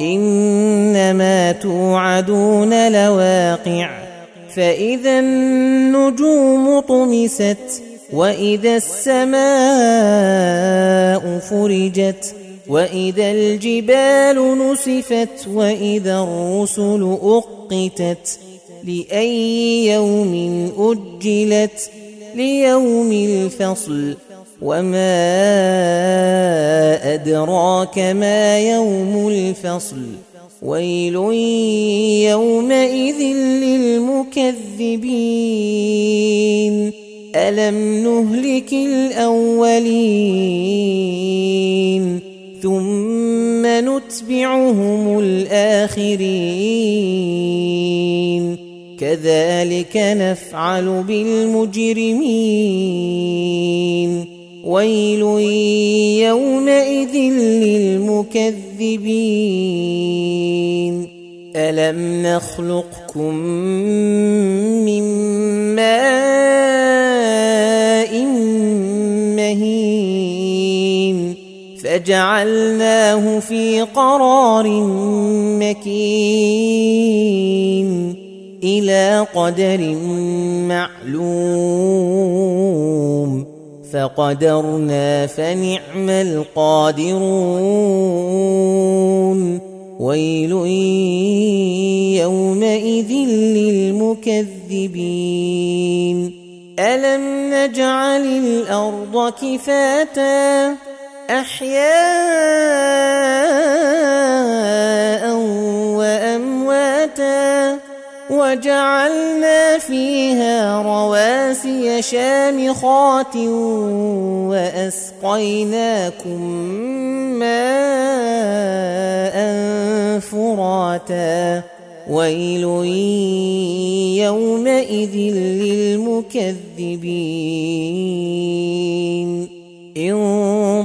إنما توعدون لواقع فإذا النجوم طمست وإذا السماء فرجت وإذا الجبال نسفت وإذا الرسل أقتت لأي يوم أجلت ليوم الفصل وما ادراك ما يوم الفصل ويل يومئذ للمكذبين الم نهلك الاولين ثم نتبعهم الاخرين كذلك نفعل بالمجرمين ويل يومئذ للمكذبين. ألم نخلقكم من ماء مهين فجعلناه في قرار مكين إلى قدر معلوم. فقدرنا فنعم القادرون. ويل يومئذ للمكذبين. ألم نجعل الأرض كفاتا؟ أحياء وأمواتا. وجعلنا فيها رواسي شامخات وأسقيناكم ماء فراتا. ويل يومئذ للمكذبين.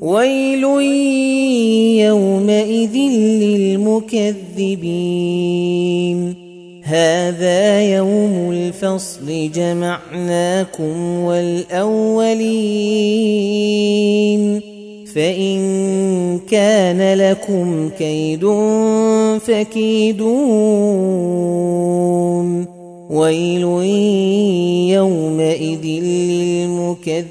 ويل يومئذ للمكذبين. هذا يوم الفصل جمعناكم والأولين. فإن كان لكم كيد فكيدون. ويل يومئذ للمكذبين.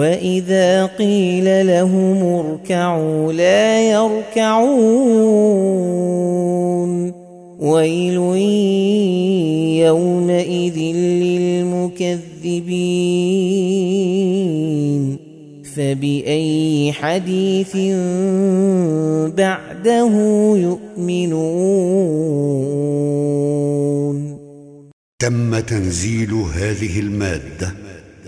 واذا قيل لهم اركعوا لا يركعون ويل يومئذ للمكذبين فباي حديث بعده يؤمنون تم تنزيل هذه المادة